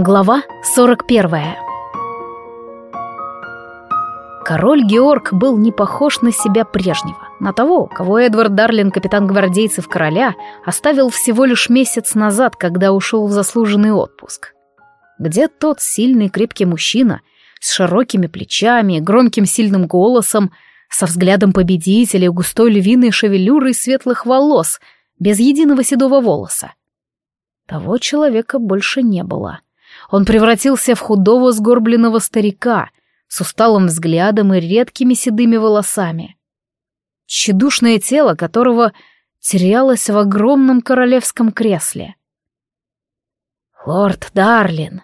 Глава 41 Король Георг был не похож на себя прежнего, на того, кого Эдвард Дарлин, капитан гвардейцев короля, оставил всего лишь месяц назад, когда ушел в заслуженный отпуск. Где тот сильный крепкий мужчина с широкими плечами, громким сильным голосом, со взглядом победителя густой львиной шевелюрой светлых волос, без единого седого волоса? Того человека больше не было. — он превратился в худого сгорбленного старика с усталым взглядом и редкими седыми волосами. Тщедушное тело которого терялось в огромном королевском кресле. «Лорд Дарлин,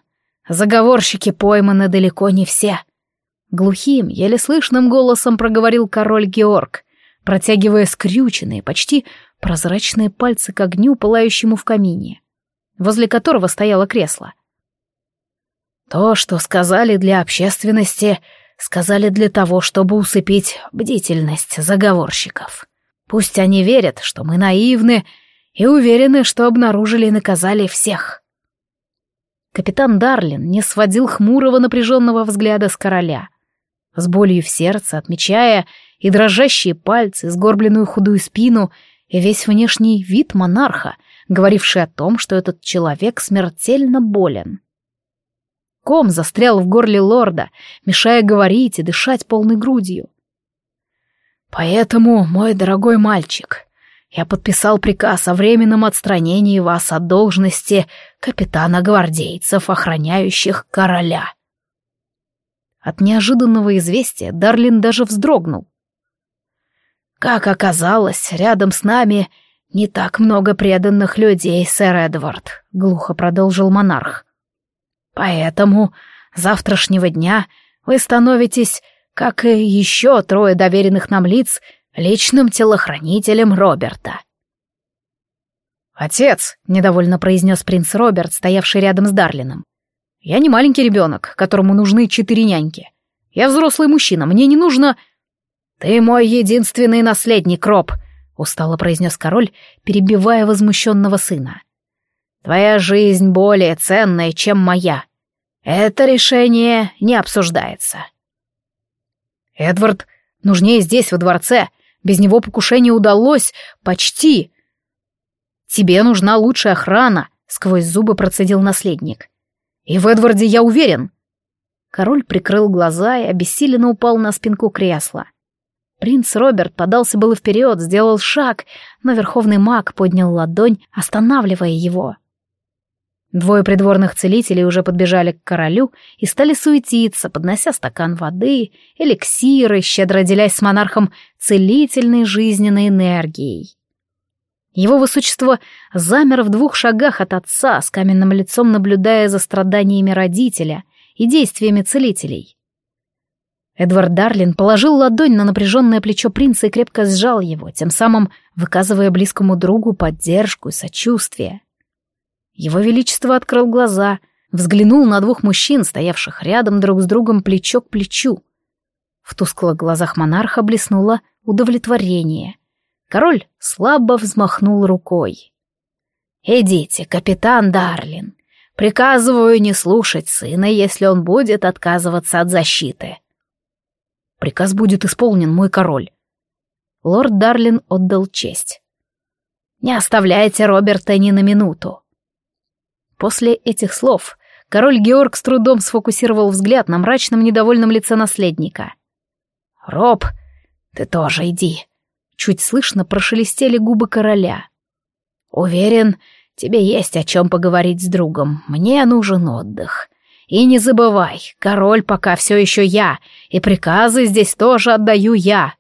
заговорщики пойманы далеко не все», — глухим, еле слышным голосом проговорил король Георг, протягивая скрюченные, почти прозрачные пальцы к огню, пылающему в камине, возле которого стояло кресло. То, что сказали для общественности, сказали для того, чтобы усыпить бдительность заговорщиков. Пусть они верят, что мы наивны и уверены, что обнаружили и наказали всех. Капитан Дарлин не сводил хмурого напряженного взгляда с короля. С болью в сердце, отмечая и дрожащие пальцы, сгорбленную худую спину и весь внешний вид монарха, говоривший о том, что этот человек смертельно болен. Ком застрял в горле лорда, мешая говорить и дышать полной грудью. «Поэтому, мой дорогой мальчик, я подписал приказ о временном отстранении вас от должности капитана гвардейцев, охраняющих короля». От неожиданного известия Дарлин даже вздрогнул. «Как оказалось, рядом с нами не так много преданных людей, сэр Эдвард», — глухо продолжил монарх. Поэтому завтрашнего дня вы становитесь, как и еще трое доверенных нам лиц, личным телохранителем Роберта. «Отец», — недовольно произнес принц Роберт, стоявший рядом с Дарлином, — «я не маленький ребенок, которому нужны четыре няньки. Я взрослый мужчина, мне не нужно...» «Ты мой единственный наследник, Роб», — устало произнес король, перебивая возмущенного сына. Твоя жизнь более ценная, чем моя. Это решение не обсуждается. Эдвард нужнее здесь, во дворце. Без него покушение удалось почти. Тебе нужна лучшая охрана, сквозь зубы процедил наследник. И в Эдварде я уверен. Король прикрыл глаза и обессиленно упал на спинку кресла. Принц Роберт подался было вперед, сделал шаг, но верховный маг поднял ладонь, останавливая его. Двое придворных целителей уже подбежали к королю и стали суетиться, поднося стакан воды, эликсиры, щедро делясь с монархом целительной жизненной энергией. Его высочество замер в двух шагах от отца, с каменным лицом наблюдая за страданиями родителя и действиями целителей. Эдвард Дарлин положил ладонь на напряженное плечо принца и крепко сжал его, тем самым выказывая близкому другу поддержку и сочувствие. Его Величество открыл глаза, взглянул на двух мужчин, стоявших рядом друг с другом плечо к плечу. В тусклых глазах монарха блеснуло удовлетворение. Король слабо взмахнул рукой. «Идите, капитан Дарлин. Приказываю не слушать сына, если он будет отказываться от защиты». «Приказ будет исполнен, мой король». Лорд Дарлин отдал честь. «Не оставляйте Роберта ни на минуту. После этих слов король Георг с трудом сфокусировал взгляд на мрачном недовольном лице наследника. «Роб, ты тоже иди», — чуть слышно прошелестели губы короля. «Уверен, тебе есть о чем поговорить с другом. Мне нужен отдых. И не забывай, король пока все еще я, и приказы здесь тоже отдаю я.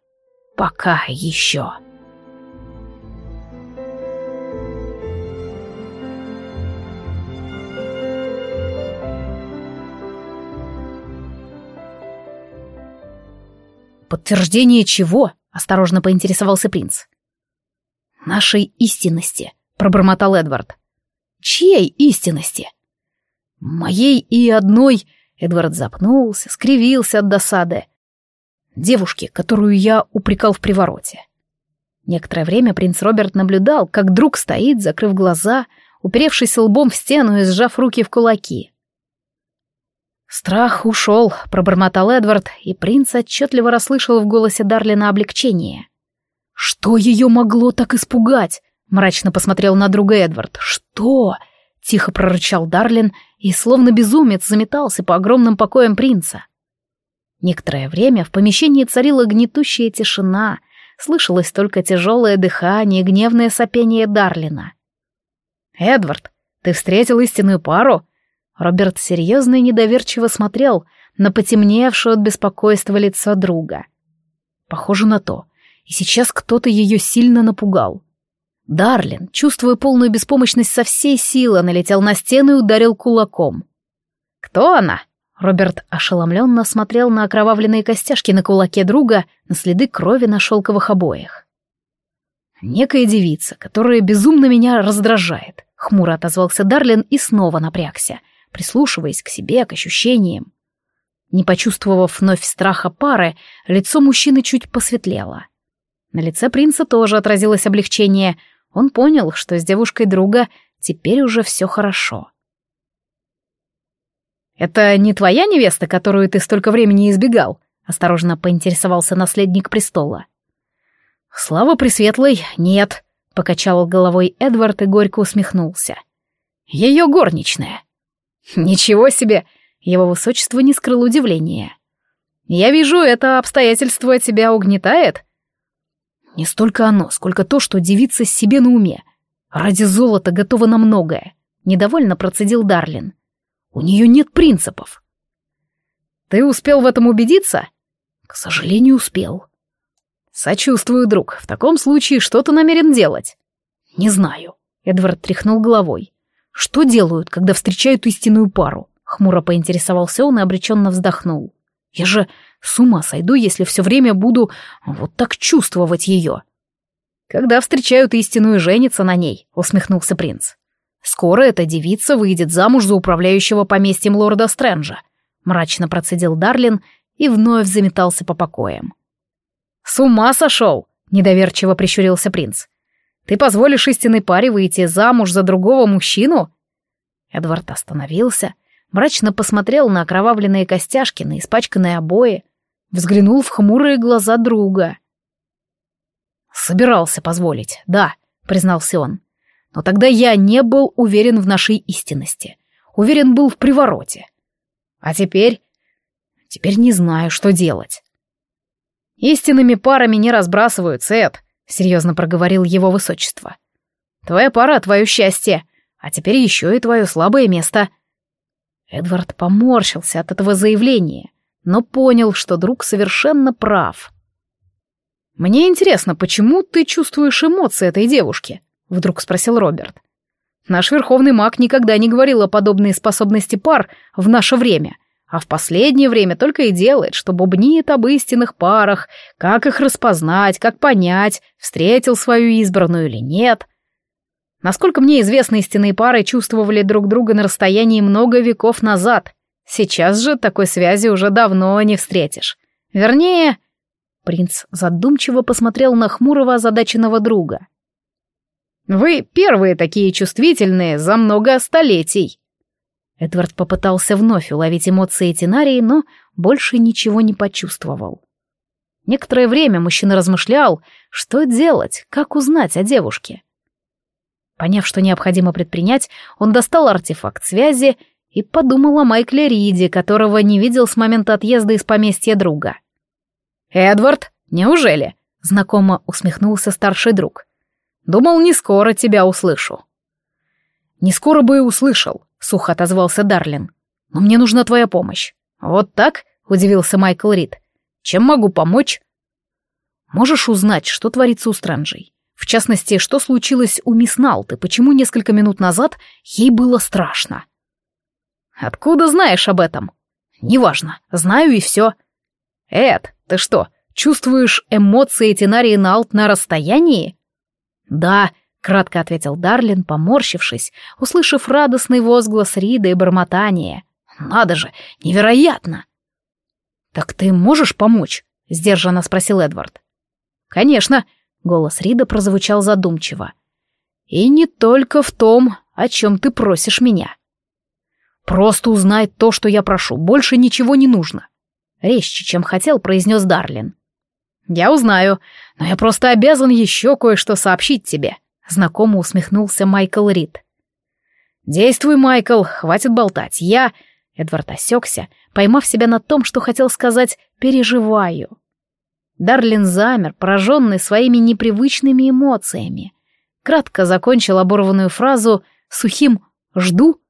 Пока еще». «Подтверждение чего?» — осторожно поинтересовался принц. «Нашей истинности», — пробормотал Эдвард. «Чьей истинности?» «Моей и одной...» — Эдвард запнулся, скривился от досады. «Девушки, которую я упрекал в привороте». Некоторое время принц Роберт наблюдал, как друг стоит, закрыв глаза, уперевшись лбом в стену и сжав руки в кулаки. Страх ушел, пробормотал Эдвард, и принц отчетливо расслышал в голосе Дарлина облегчение. Что ее могло так испугать? Мрачно посмотрел на друга Эдвард. Что? Тихо прорычал Дарлин и, словно безумец, заметался по огромным покоям принца. Некоторое время в помещении царила гнетущая тишина, слышалось только тяжелое дыхание и гневное сопение Дарлина. «Эдвард, ты встретил истинную пару?» Роберт серьезно и недоверчиво смотрел на потемневшее от беспокойства лицо друга. Похоже на то, и сейчас кто-то ее сильно напугал. Дарлин, чувствуя полную беспомощность со всей силы, налетел на стену и ударил кулаком. «Кто она?» Роберт ошеломленно смотрел на окровавленные костяшки на кулаке друга, на следы крови на шелковых обоях. «Некая девица, которая безумно меня раздражает», — хмуро отозвался Дарлин и снова напрягся — прислушиваясь к себе, к ощущениям. Не почувствовав вновь страха пары, лицо мужчины чуть посветлело. На лице принца тоже отразилось облегчение. Он понял, что с девушкой друга теперь уже все хорошо. «Это не твоя невеста, которую ты столько времени избегал?» — осторожно поинтересовался наследник престола. «Слава Пресветлой, нет», — покачал головой Эдвард и горько усмехнулся. «Ее горничная. «Ничего себе!» — его высочество не скрыл удивления. «Я вижу, это обстоятельство тебя угнетает?» «Не столько оно, сколько то, что девица себе на уме. Ради золота готова на многое», — недовольно процедил Дарлин. «У нее нет принципов». «Ты успел в этом убедиться?» «К сожалению, успел». «Сочувствую, друг. В таком случае что ты намерен делать?» «Не знаю», — Эдвард тряхнул головой. Что делают, когда встречают истинную пару? Хмуро поинтересовался он и обреченно вздохнул. Я же с ума сойду, если все время буду вот так чувствовать ее. Когда встречают истинную, женятся на ней, усмехнулся принц. Скоро эта девица выйдет замуж за управляющего поместьем лорда Стрэнджа. Мрачно процедил Дарлин и вновь заметался по покоям. «С ума сошел!» — недоверчиво прищурился принц. Ты позволишь истинной паре выйти замуж за другого мужчину?» Эдвард остановился, мрачно посмотрел на окровавленные костяшки, на испачканные обои, взглянул в хмурые глаза друга. «Собирался позволить, да», — признался он. «Но тогда я не был уверен в нашей истинности. Уверен был в привороте. А теперь... Теперь не знаю, что делать». «Истинными парами не разбрасываются, Эд», — серьезно проговорил его высочество. «Твоя пара — твое счастье, а теперь еще и твое слабое место». Эдвард поморщился от этого заявления, но понял, что друг совершенно прав. «Мне интересно, почему ты чувствуешь эмоции этой девушки?» — вдруг спросил Роберт. «Наш верховный маг никогда не говорил о подобной способности пар в наше время, а в последнее время только и делает, что бубнит об истинных парах, как их распознать, как понять, встретил свою избранную или нет. Насколько мне известно, истинные пары чувствовали друг друга на расстоянии много веков назад. Сейчас же такой связи уже давно не встретишь. Вернее... Принц задумчиво посмотрел на хмурого озадаченного друга. «Вы первые такие чувствительные за много столетий», Эдвард попытался вновь уловить эмоции Тинарии, но больше ничего не почувствовал. Некоторое время мужчина размышлял, что делать, как узнать о девушке. Поняв, что необходимо предпринять, он достал артефакт связи и подумал о Майкле Риде, которого не видел с момента отъезда из поместья друга. «Эдвард, неужели?» — знакомо усмехнулся старший друг. «Думал, не скоро тебя услышу». «Не скоро бы и услышал», — сухо отозвался Дарлин. «Но мне нужна твоя помощь». «Вот так?» — удивился Майкл Рид. «Чем могу помочь?» «Можешь узнать, что творится у Странджей? В частности, что случилось у мисс Налты, почему несколько минут назад ей было страшно?» «Откуда знаешь об этом?» «Неважно, знаю и все». «Эд, ты что, чувствуешь эмоции Тинарии Налт на расстоянии?» «Да», Кратко ответил Дарлин, поморщившись, услышав радостный возглас Рида и бормотание. «Надо же, невероятно!» «Так ты можешь помочь?» — сдержанно спросил Эдвард. «Конечно», — голос Рида прозвучал задумчиво. «И не только в том, о чем ты просишь меня». Просто узнай то, что я прошу, больше ничего не нужно. Резче, чем хотел, произнес Дарлин. Я узнаю, но я просто обязан еще кое-что сообщить тебе. Знакомо усмехнулся Майкл Рид. «Действуй, Майкл, хватит болтать. Я...» Эдвард осекся, поймав себя на том, что хотел сказать «переживаю». Дарлин замер, пораженный своими непривычными эмоциями. Кратко закончил оборванную фразу сухим «жду»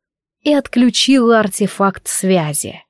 и отключил артефакт связи.